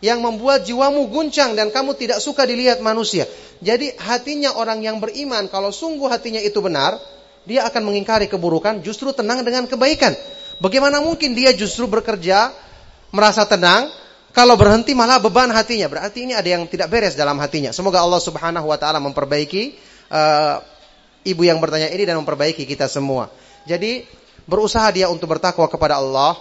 Yang membuat jiwamu guncang dan kamu tidak suka dilihat manusia. Jadi hatinya orang yang beriman kalau sungguh hatinya itu benar, dia akan mengingkari keburukan, justru tenang dengan kebaikan. Bagaimana mungkin dia justru bekerja merasa tenang kalau berhenti malah beban hatinya. Berarti ini ada yang tidak beres dalam hatinya. Semoga Allah Subhanahu wa taala memperbaiki uh, ibu yang bertanya ini dan memperbaiki kita semua. Jadi berusaha dia untuk bertakwa kepada Allah,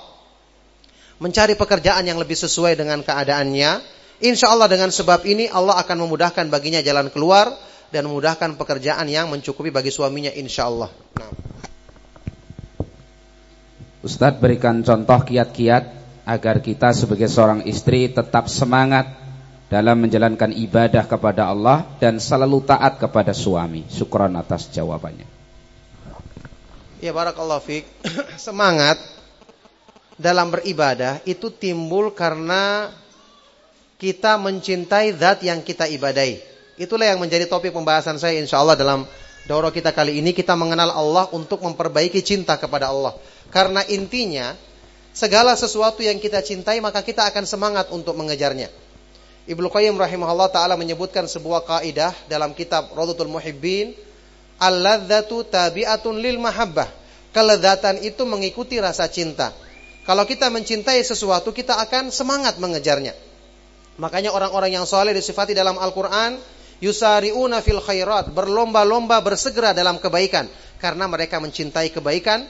mencari pekerjaan yang lebih sesuai dengan keadaannya. Insya Allah dengan sebab ini Allah akan memudahkan baginya jalan keluar dan memudahkan pekerjaan yang mencukupi bagi suaminya insya Allah. Nah. Ustadz berikan contoh kiat-kiat agar kita sebagai seorang istri tetap semangat dalam menjalankan ibadah kepada Allah dan selalu taat kepada suami. Syukron atas jawabannya. Ya barakallahu fiik. Semangat dalam beribadah itu timbul karena kita mencintai zat yang kita ibadai. Itulah yang menjadi topik pembahasan saya insyaallah dalam daurah kita kali ini kita mengenal Allah untuk memperbaiki cinta kepada Allah. Karena intinya segala sesuatu yang kita cintai maka kita akan semangat untuk mengejarnya. Ibnu Qayyim rahimahullah taala menyebutkan sebuah kaidah dalam kitab Radhatul Muhibbin Al-ladzatu tabi'atun lil mahabbah. Kelezatan itu mengikuti rasa cinta. Kalau kita mencintai sesuatu, kita akan semangat mengejarnya. Makanya orang-orang yang soleh disifati dalam Al-Quran, yusari'una fil khairat, berlomba-lomba bersegera dalam kebaikan. Karena mereka mencintai kebaikan,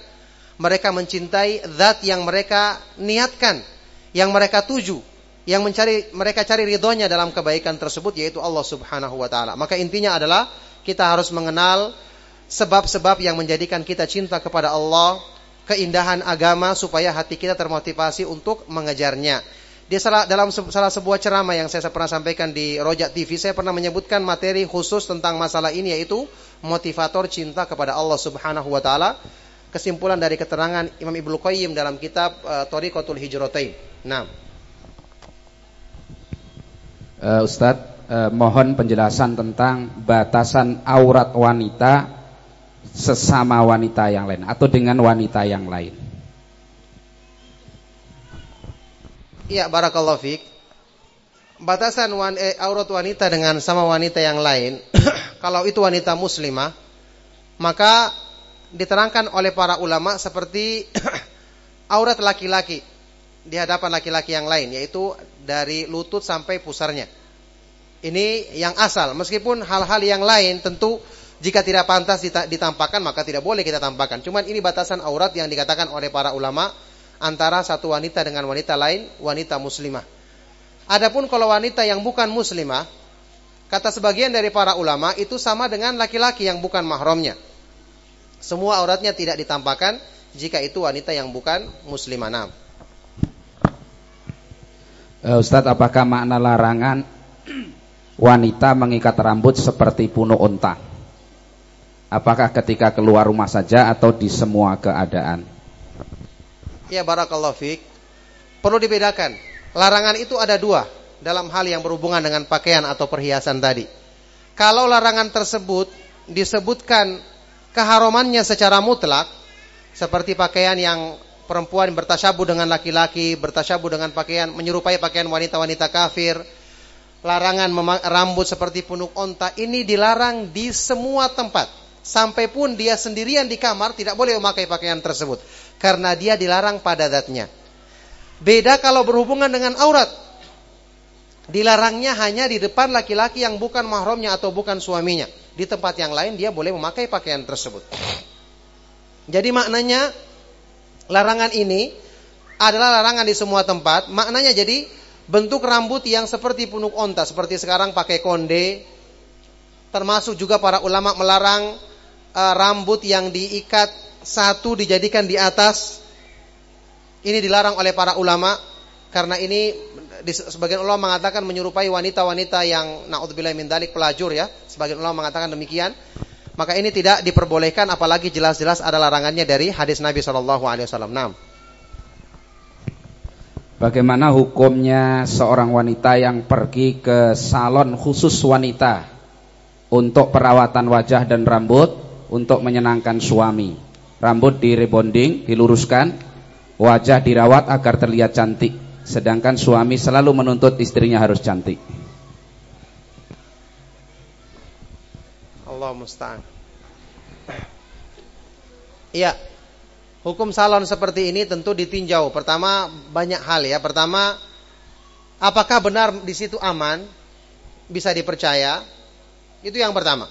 mereka mencintai zat yang mereka niatkan, yang mereka tuju, yang mencari mereka cari ridhonya dalam kebaikan tersebut yaitu Allah Subhanahu wa taala. Maka intinya adalah kita harus mengenal sebab-sebab yang menjadikan kita cinta kepada Allah, keindahan agama supaya hati kita termotivasi untuk mengejarnya. Dia salah dalam salah sebuah ceramah yang saya pernah sampaikan di Rojak TV, saya pernah menyebutkan materi khusus tentang masalah ini yaitu motivator cinta kepada Allah Subhanahu wa taala. Kesimpulan dari keterangan Imam Ibnu Qayyim dalam kitab uh, Tariqatul Hijratain. Nah. Uh, Ustadz, eh, mohon penjelasan tentang batasan aurat wanita sesama wanita yang lain atau dengan wanita yang lain. Iya, barakallahu fiik. Batasan wan, eh, aurat wanita dengan sama wanita yang lain, kalau itu wanita muslimah, maka diterangkan oleh para ulama seperti aurat laki-laki di hadapan laki-laki yang lain, yaitu dari lutut sampai pusarnya. Ini yang asal. Meskipun hal-hal yang lain tentu jika tidak pantas ditampakkan maka tidak boleh kita tampakkan. Cuman ini batasan aurat yang dikatakan oleh para ulama antara satu wanita dengan wanita lain, wanita muslimah. Adapun kalau wanita yang bukan muslimah, kata sebagian dari para ulama itu sama dengan laki-laki yang bukan mahramnya. Semua auratnya tidak ditampakkan jika itu wanita yang bukan muslimah. Uh, Ustadz, apakah makna larangan wanita mengikat rambut seperti puno unta? Apakah ketika keluar rumah saja atau di semua keadaan? Ya barakallahu fiik. Perlu dibedakan. Larangan itu ada dua dalam hal yang berhubungan dengan pakaian atau perhiasan tadi. Kalau larangan tersebut disebutkan keharumannya secara mutlak seperti pakaian yang perempuan bertasyabuh dengan laki-laki, bertasyabuh dengan pakaian menyerupai pakaian wanita-wanita kafir, larangan rambut seperti punuk onta ini dilarang di semua tempat. Sampai pun dia sendirian di kamar tidak boleh memakai pakaian tersebut karena dia dilarang pada zatnya. Beda kalau berhubungan dengan aurat. Dilarangnya hanya di depan laki-laki yang bukan mahramnya atau bukan suaminya. Di tempat yang lain dia boleh memakai pakaian tersebut. Jadi maknanya larangan ini adalah larangan di semua tempat. Maknanya jadi bentuk rambut yang seperti punuk onta. Seperti sekarang pakai konde. Termasuk juga para ulama melarang uh, rambut yang diikat satu dijadikan di atas ini dilarang oleh para ulama karena ini sebagian ulama mengatakan menyerupai wanita-wanita yang naudzubillah min dalik pelajur ya. Sebagian ulama mengatakan demikian. Maka ini tidak diperbolehkan apalagi jelas-jelas ada larangannya dari hadis Nabi Shallallahu alaihi wasallam. Nah. Bagaimana hukumnya seorang wanita yang pergi ke salon khusus wanita untuk perawatan wajah dan rambut untuk menyenangkan suami? Rambut di rebonding, diluruskan, Wajah dirawat agar terlihat cantik Sedangkan suami selalu menuntut istrinya harus cantik. Allah musta'an. Iya Hukum salon seperti ini tentu ditinjau. Pertama banyak hal ya. Pertama Apakah benar di situ aman? Bisa dipercaya? Itu yang pertama.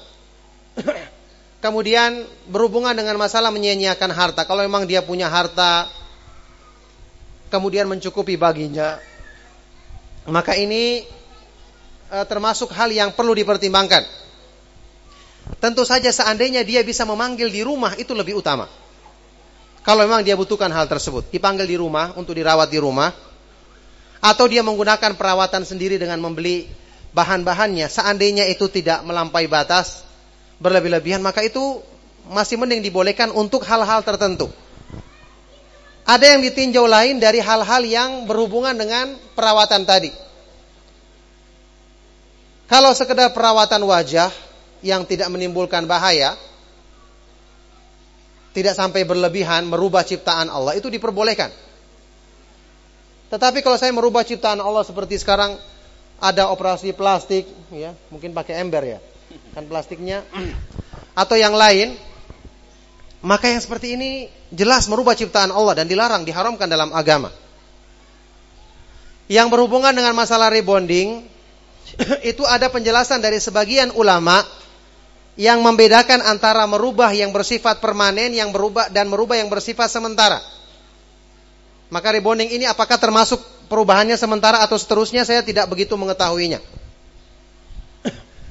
Kemudian berhubungan dengan masalah menyia-nyiakan harta. Kalau memang dia punya harta kemudian mencukupi baginya. Maka ini e, termasuk hal yang perlu dipertimbangkan. Tentu saja seandainya dia bisa memanggil di rumah itu lebih utama. Kalau memang dia butuhkan hal tersebut dipanggil di rumah untuk dirawat di rumah atau dia menggunakan perawatan sendiri dengan membeli bahan-bahannya seandainya itu tidak melampaui batas berlebih-lebihan maka itu masih mending dibolehkan untuk hal-hal tertentu ada yang ditinjau lain dari hal-hal yang berhubungan dengan perawatan tadi. Kalau sekedar perawatan wajah yang tidak menimbulkan bahaya, tidak sampai berlebihan merubah ciptaan Allah itu diperbolehkan. Tetapi kalau saya merubah ciptaan Allah seperti sekarang ada operasi plastik, ya mungkin pakai ember ya, kan plastiknya, atau yang lain, maka yang seperti ini jelas merubah ciptaan Allah dan dilarang, diharamkan dalam agama. Yang berhubungan dengan masalah rebonding, itu ada penjelasan dari sebagian ulama yang membedakan antara merubah yang bersifat permanen yang berubah dan merubah yang bersifat sementara. Maka rebonding ini apakah termasuk perubahannya sementara atau seterusnya saya tidak begitu mengetahuinya.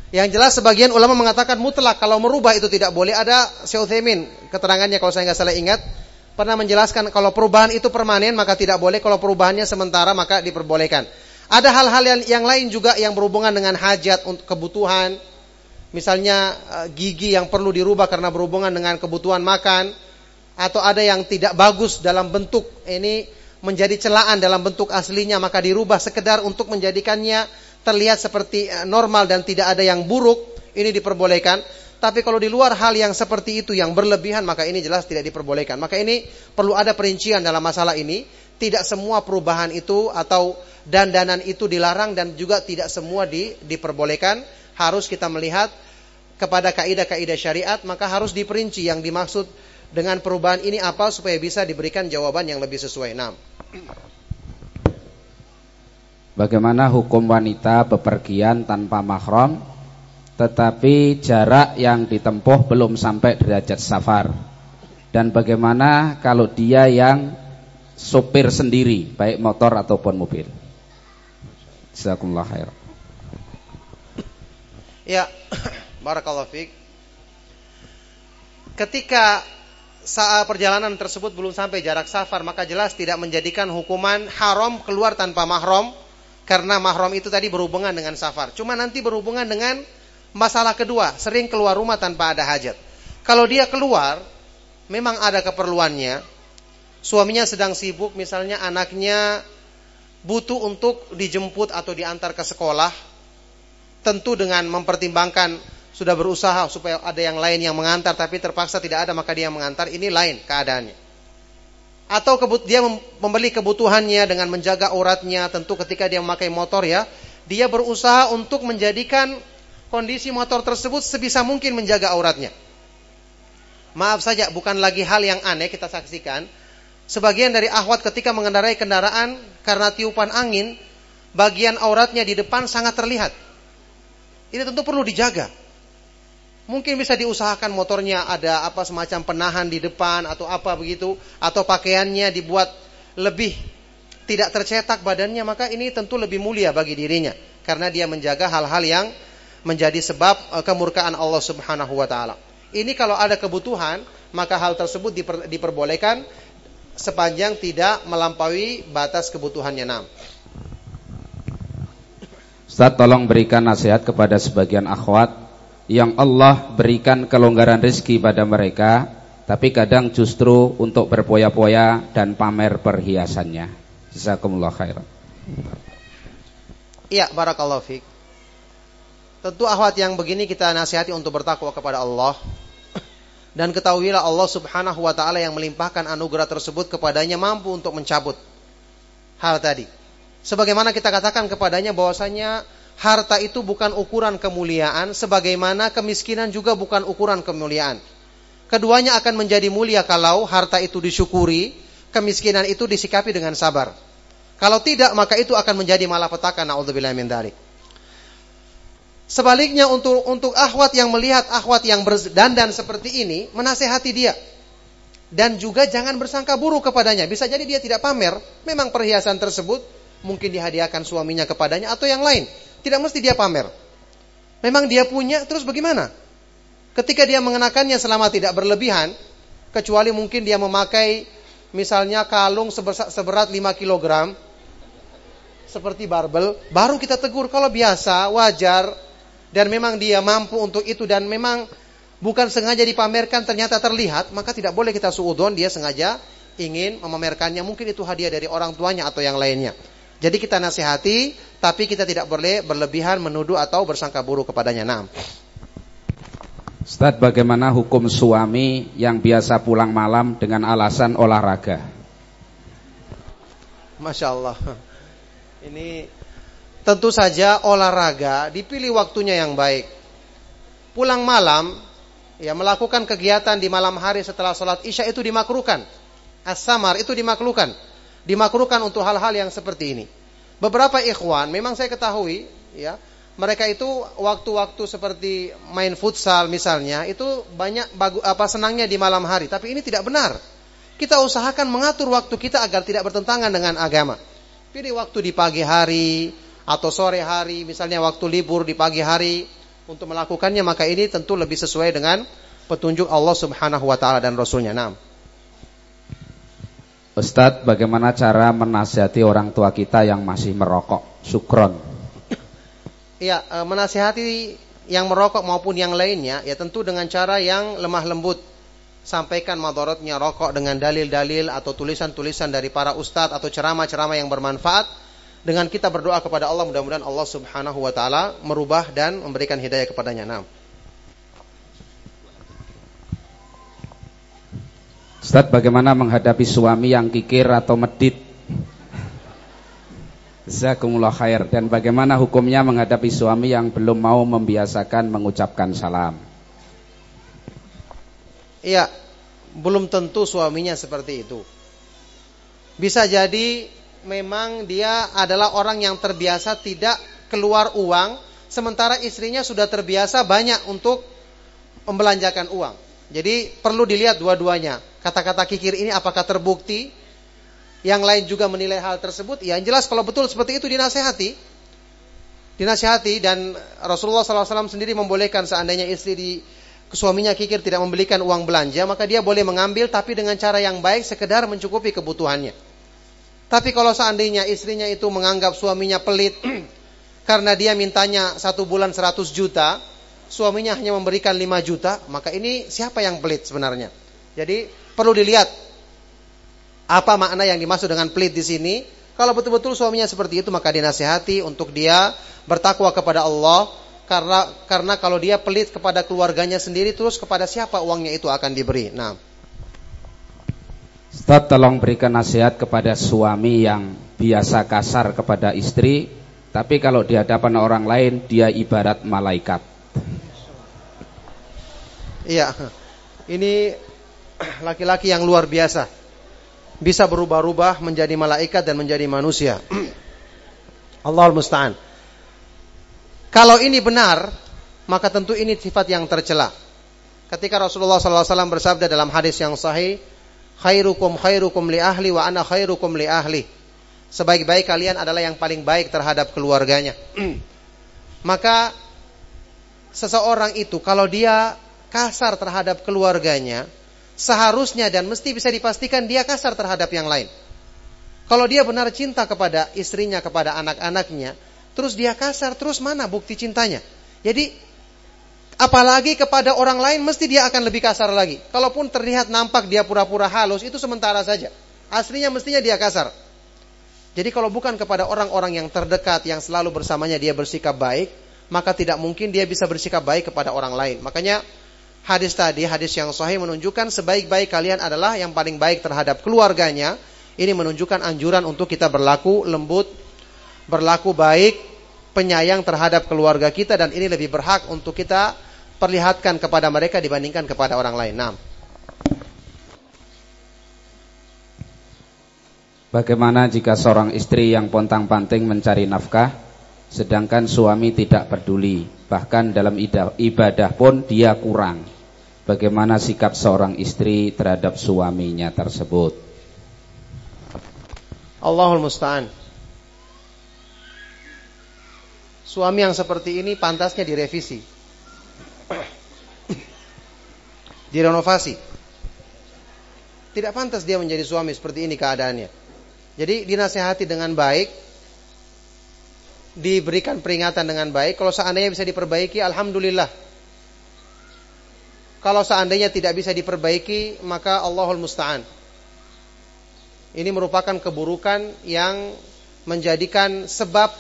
Yang jelas sebagian ulama mengatakan mutlak kalau merubah itu tidak boleh. Ada Syauthemin keterangannya kalau saya nggak salah ingat pernah menjelaskan kalau perubahan itu permanen maka tidak boleh. Kalau perubahannya sementara maka diperbolehkan. Ada hal-hal yang, yang lain juga yang berhubungan dengan hajat untuk kebutuhan. Misalnya eh, gigi yang perlu dirubah karena berhubungan dengan kebutuhan makan atau ada yang tidak bagus dalam bentuk ini menjadi celaan dalam bentuk aslinya maka dirubah sekedar untuk menjadikannya terlihat seperti eh, normal dan tidak ada yang buruk, ini diperbolehkan. Tapi kalau di luar hal yang seperti itu yang berlebihan maka ini jelas tidak diperbolehkan. Maka ini perlu ada perincian dalam masalah ini. Tidak semua perubahan itu atau dandanan itu dilarang dan juga tidak semua di, diperbolehkan. Harus kita melihat kepada kaidah-kaidah syariat maka harus diperinci yang dimaksud dengan perubahan ini apa supaya bisa diberikan jawaban yang lebih sesuai. Nah. Bagaimana hukum wanita bepergian tanpa mahram tetapi jarak yang ditempuh belum sampai derajat safar? Dan bagaimana kalau dia yang sopir sendiri baik motor ataupun mobil? Jazakumullah khair. Ya, barakallahu fiik. Ketika saat perjalanan tersebut belum sampai jarak safar, maka jelas tidak menjadikan hukuman haram keluar tanpa mahram karena mahram itu tadi berhubungan dengan safar. Cuma nanti berhubungan dengan masalah kedua, sering keluar rumah tanpa ada hajat. Kalau dia keluar, memang ada keperluannya. Suaminya sedang sibuk, misalnya anaknya butuh untuk dijemput atau diantar ke sekolah, tentu dengan mempertimbangkan sudah berusaha supaya ada yang lain yang mengantar tapi terpaksa tidak ada maka dia mengantar ini lain keadaannya. Atau dia membeli kebutuhannya dengan menjaga uratnya tentu ketika dia memakai motor ya dia berusaha untuk menjadikan kondisi motor tersebut sebisa mungkin menjaga auratnya. Maaf saja bukan lagi hal yang aneh kita saksikan Sebagian dari ahwat ketika mengendarai kendaraan karena tiupan angin, bagian auratnya di depan sangat terlihat. Ini tentu perlu dijaga. Mungkin bisa diusahakan motornya ada apa semacam penahan di depan atau apa begitu atau pakaiannya dibuat lebih tidak tercetak badannya maka ini tentu lebih mulia bagi dirinya karena dia menjaga hal-hal yang menjadi sebab eh, kemurkaan Allah Subhanahu wa taala. Ini kalau ada kebutuhan maka hal tersebut diper, diperbolehkan sepanjang tidak melampaui batas kebutuhannya. Nam. Ustaz tolong berikan nasihat kepada sebagian akhwat yang Allah berikan kelonggaran rezeki pada mereka tapi kadang justru untuk berpoya-poya dan pamer perhiasannya. Jazakumullah khairan. Iya, barakallahu fiik. Tentu akhwat yang begini kita nasihati untuk bertakwa kepada Allah dan ketahuilah Allah subhanahu wa ta'ala yang melimpahkan anugerah tersebut kepadanya mampu untuk mencabut hal tadi. Sebagaimana kita katakan kepadanya bahwasanya harta itu bukan ukuran kemuliaan, sebagaimana kemiskinan juga bukan ukuran kemuliaan. Keduanya akan menjadi mulia kalau harta itu disyukuri, kemiskinan itu disikapi dengan sabar. Kalau tidak, maka itu akan menjadi malapetaka. Na'udzubillah min dzalik. Sebaliknya untuk untuk akhwat yang melihat akhwat yang berdandan seperti ini, menasehati dia. Dan juga jangan bersangka buruk kepadanya. Bisa jadi dia tidak pamer, memang perhiasan tersebut mungkin dihadiahkan suaminya kepadanya atau yang lain. Tidak mesti dia pamer. Memang dia punya, terus bagaimana? Ketika dia mengenakannya selama tidak berlebihan, kecuali mungkin dia memakai misalnya kalung seberat 5 kg, seperti barbel, baru kita tegur kalau biasa, wajar, dan memang dia mampu untuk itu dan memang bukan sengaja dipamerkan ternyata terlihat, maka tidak boleh kita suudon dia sengaja ingin memamerkannya. Mungkin itu hadiah dari orang tuanya atau yang lainnya. Jadi kita nasihati, tapi kita tidak boleh berlebihan menuduh atau bersangka buruk kepadanya. Nah. Ustaz, bagaimana hukum suami yang biasa pulang malam dengan alasan olahraga? Masya Allah. Ini Tentu saja olahraga dipilih waktunya yang baik. Pulang malam, ya melakukan kegiatan di malam hari setelah sholat isya itu dimakruhkan. As-samar itu dimakruhkan. Dimakruhkan untuk hal-hal yang seperti ini. Beberapa ikhwan, memang saya ketahui, ya mereka itu waktu-waktu seperti main futsal misalnya itu banyak bagu, apa senangnya di malam hari tapi ini tidak benar kita usahakan mengatur waktu kita agar tidak bertentangan dengan agama pilih waktu di pagi hari atau sore hari misalnya waktu libur di pagi hari untuk melakukannya maka ini tentu lebih sesuai dengan petunjuk Allah Subhanahu wa taala dan rasulnya. Naam. Ustadz, bagaimana cara menasihati orang tua kita yang masih merokok? Sukron. Iya, e, menasihati yang merokok maupun yang lainnya ya tentu dengan cara yang lemah lembut. Sampaikan madorotnya rokok dengan dalil-dalil atau tulisan-tulisan dari para ustadz atau ceramah-ceramah yang bermanfaat dengan kita berdoa kepada Allah mudah-mudahan Allah Subhanahu wa taala merubah dan memberikan hidayah kepadanya. Nah. Ustaz, bagaimana menghadapi suami yang kikir atau medit? Jazakumullah khair dan bagaimana hukumnya menghadapi suami yang belum mau membiasakan mengucapkan salam? Iya, belum tentu suaminya seperti itu. Bisa jadi memang dia adalah orang yang terbiasa tidak keluar uang, sementara istrinya sudah terbiasa banyak untuk membelanjakan uang. Jadi perlu dilihat dua-duanya. Kata-kata kikir ini apakah terbukti? Yang lain juga menilai hal tersebut. Ya, yang jelas kalau betul seperti itu dinasehati. dinasihati dan Rasulullah SAW sendiri membolehkan seandainya istri di suaminya kikir tidak membelikan uang belanja, maka dia boleh mengambil tapi dengan cara yang baik sekedar mencukupi kebutuhannya. Tapi kalau seandainya istrinya itu menganggap suaminya pelit karena dia mintanya satu bulan 100 juta, suaminya hanya memberikan 5 juta, maka ini siapa yang pelit sebenarnya? Jadi perlu dilihat apa makna yang dimaksud dengan pelit di sini. Kalau betul-betul suaminya seperti itu, maka dinasihati untuk dia bertakwa kepada Allah karena karena kalau dia pelit kepada keluarganya sendiri terus kepada siapa uangnya itu akan diberi. Nah. Ustaz tolong berikan nasihat kepada suami yang biasa kasar kepada istri tapi kalau di hadapan orang lain dia ibarat malaikat. Iya. Ini laki-laki yang luar biasa. Bisa berubah-ubah menjadi malaikat dan menjadi manusia. Allahul musta'an. Kalau ini benar, maka tentu ini sifat yang tercela. Ketika Rasulullah SAW bersabda dalam hadis yang sahih, khairukum khairukum li ahli wa ana khairukum li ahli. Sebaik-baik kalian adalah yang paling baik terhadap keluarganya. maka seseorang itu kalau dia kasar terhadap keluarganya, seharusnya dan mesti bisa dipastikan dia kasar terhadap yang lain. Kalau dia benar cinta kepada istrinya, kepada anak-anaknya, terus dia kasar, terus mana bukti cintanya? Jadi, apalagi kepada orang lain, mesti dia akan lebih kasar lagi. Kalaupun terlihat nampak dia pura-pura halus, itu sementara saja. Aslinya mestinya dia kasar. Jadi kalau bukan kepada orang-orang yang terdekat, yang selalu bersamanya dia bersikap baik, maka tidak mungkin dia bisa bersikap baik kepada orang lain. Makanya hadis tadi, hadis yang sahih menunjukkan sebaik-baik kalian adalah yang paling baik terhadap keluarganya. Ini menunjukkan anjuran untuk kita berlaku lembut, berlaku baik, penyayang terhadap keluarga kita dan ini lebih berhak untuk kita perlihatkan kepada mereka dibandingkan kepada orang lain. Nah. Bagaimana jika seorang istri yang pontang-panting mencari nafkah sedangkan suami tidak peduli, bahkan dalam ibadah pun dia kurang? Bagaimana sikap seorang istri terhadap suaminya tersebut? Allahul Musta'an. Suami yang seperti ini pantasnya direvisi. Direnovasi. Tidak pantas dia menjadi suami seperti ini keadaannya. Jadi dinasehati dengan baik, diberikan peringatan dengan baik. Kalau seandainya bisa diperbaiki, alhamdulillah. Kalau seandainya tidak bisa diperbaiki, maka Allahul Musta'an. Ini merupakan keburukan yang menjadikan sebab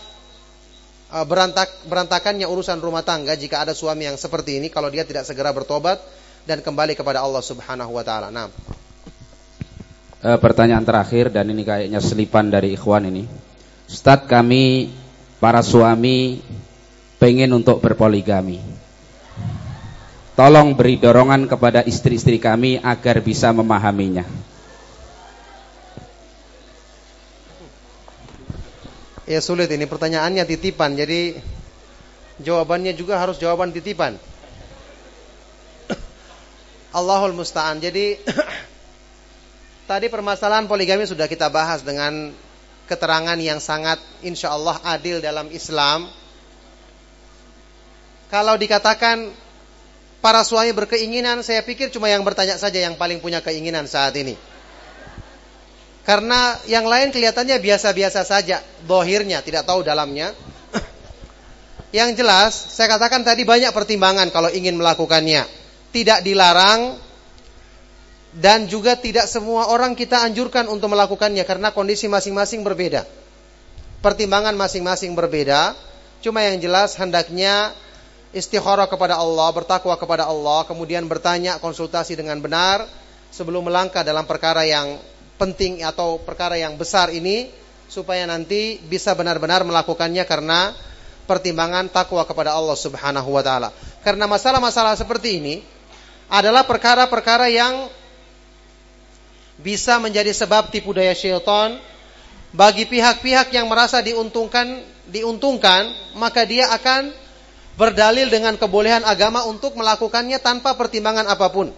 uh, berantak, berantakannya urusan rumah tangga jika ada suami yang seperti ini kalau dia tidak segera bertobat dan kembali kepada Allah Subhanahu wa taala. Nah. E, pertanyaan terakhir dan ini kayaknya selipan dari ikhwan ini. Ustaz kami para suami pengen untuk berpoligami. Tolong beri dorongan kepada istri-istri kami agar bisa memahaminya. Ya sulit ini pertanyaannya titipan, jadi jawabannya juga harus jawaban titipan. Allahul musta'an. Jadi tadi permasalahan poligami sudah kita bahas dengan keterangan yang sangat insya Allah adil dalam Islam. Kalau dikatakan para suami berkeinginan, saya pikir cuma yang bertanya saja yang paling punya keinginan saat ini. Karena yang lain kelihatannya biasa-biasa saja, dohirnya, tidak tahu dalamnya. yang jelas, saya katakan tadi banyak pertimbangan kalau ingin melakukannya. Tidak dilarang, dan juga tidak semua orang kita anjurkan untuk melakukannya karena kondisi masing-masing berbeda. Pertimbangan masing-masing berbeda. Cuma yang jelas hendaknya istikharah kepada Allah, bertakwa kepada Allah, kemudian bertanya, konsultasi dengan benar sebelum melangkah dalam perkara yang penting atau perkara yang besar ini supaya nanti bisa benar-benar melakukannya karena pertimbangan takwa kepada Allah Subhanahu wa taala. Karena masalah-masalah seperti ini adalah perkara-perkara yang bisa menjadi sebab tipu daya syaitan bagi pihak-pihak yang merasa diuntungkan diuntungkan maka dia akan berdalil dengan kebolehan agama untuk melakukannya tanpa pertimbangan apa pun.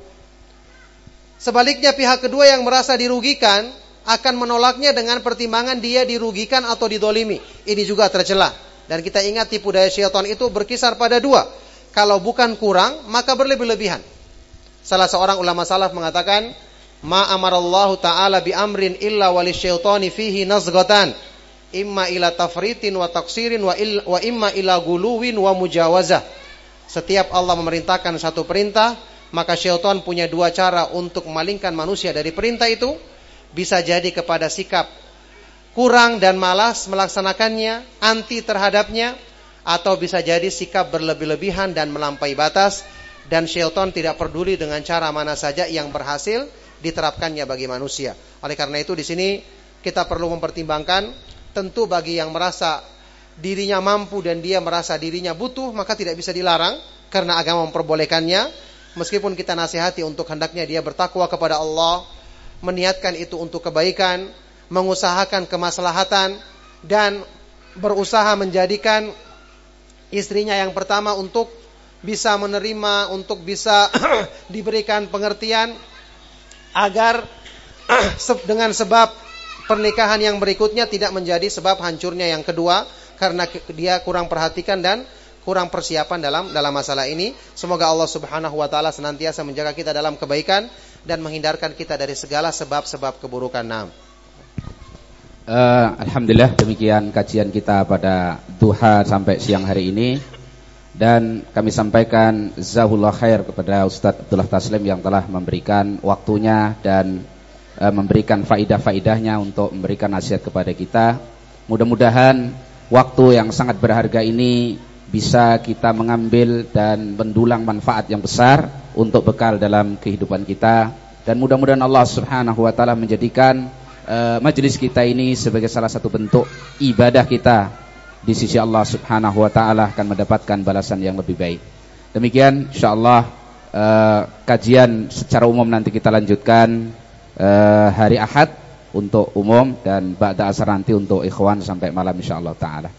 Sebaliknya pihak kedua yang merasa dirugikan akan menolaknya dengan pertimbangan dia dirugikan atau didolimi. Ini juga tercela. Dan kita ingat tipu daya syaitan itu berkisar pada dua. Kalau bukan kurang, maka berlebih-lebihan. Salah seorang ulama salaf mengatakan, "Ma amarallahu ta'ala bi amrin illa syaitani fihi nazghatan." Imma ila tafritin wa taksirin wa, il, wa imma ila guluwin wa mujawazah. Setiap Allah memerintahkan satu perintah, maka syaitan punya dua cara untuk memalingkan manusia dari perintah itu. Bisa jadi kepada sikap kurang dan malas melaksanakannya, anti terhadapnya, atau bisa jadi sikap berlebih-lebihan dan melampaui batas, dan syaitan tidak peduli dengan cara mana saja yang berhasil diterapkannya bagi manusia. Oleh karena itu di sini kita perlu mempertimbangkan tentu bagi yang merasa dirinya mampu dan dia merasa dirinya butuh maka tidak bisa dilarang karena agama memperbolehkannya. Meskipun kita nasihati untuk hendaknya dia bertakwa kepada Allah meniatkan itu untuk kebaikan mengusahakan kemaslahatan dan berusaha menjadikan istrinya yang pertama untuk bisa menerima, untuk bisa diberikan pengertian agar dengan sebab pernikahan yang berikutnya tidak menjadi sebab hancurnya yang kedua karena dia kurang perhatikan dan kurang persiapan dalam dalam masalah ini. Semoga Allah Subhanahu wa taala senantiasa menjaga kita dalam kebaikan dan menghindarkan kita dari segala sebab-sebab keburukan. Naam. Uh, Alhamdulillah demikian kajian kita pada duha sampai siang hari ini dan kami sampaikan zahullah khair kepada Ustadz Abdullah Taslim yang telah memberikan waktunya dan uh, memberikan faidah-faidahnya untuk memberikan nasihat kepada kita. Mudah-mudahan waktu yang sangat berharga ini bisa kita mengambil dan mendulang manfaat yang besar untuk bekal dalam kehidupan kita dan mudah-mudahan Allah Subhanahu wa taala menjadikan uh, majelis kita ini sebagai salah satu bentuk ibadah kita di sisi Allah Subhanahu wa taala akan mendapatkan balasan yang lebih baik. Demikian insyaallah uh, kajian secara umum nanti kita lanjutkan uh, hari Ahad untuk umum dan ba'da asar nanti untuk ikhwan sampai malam insyaallah taala.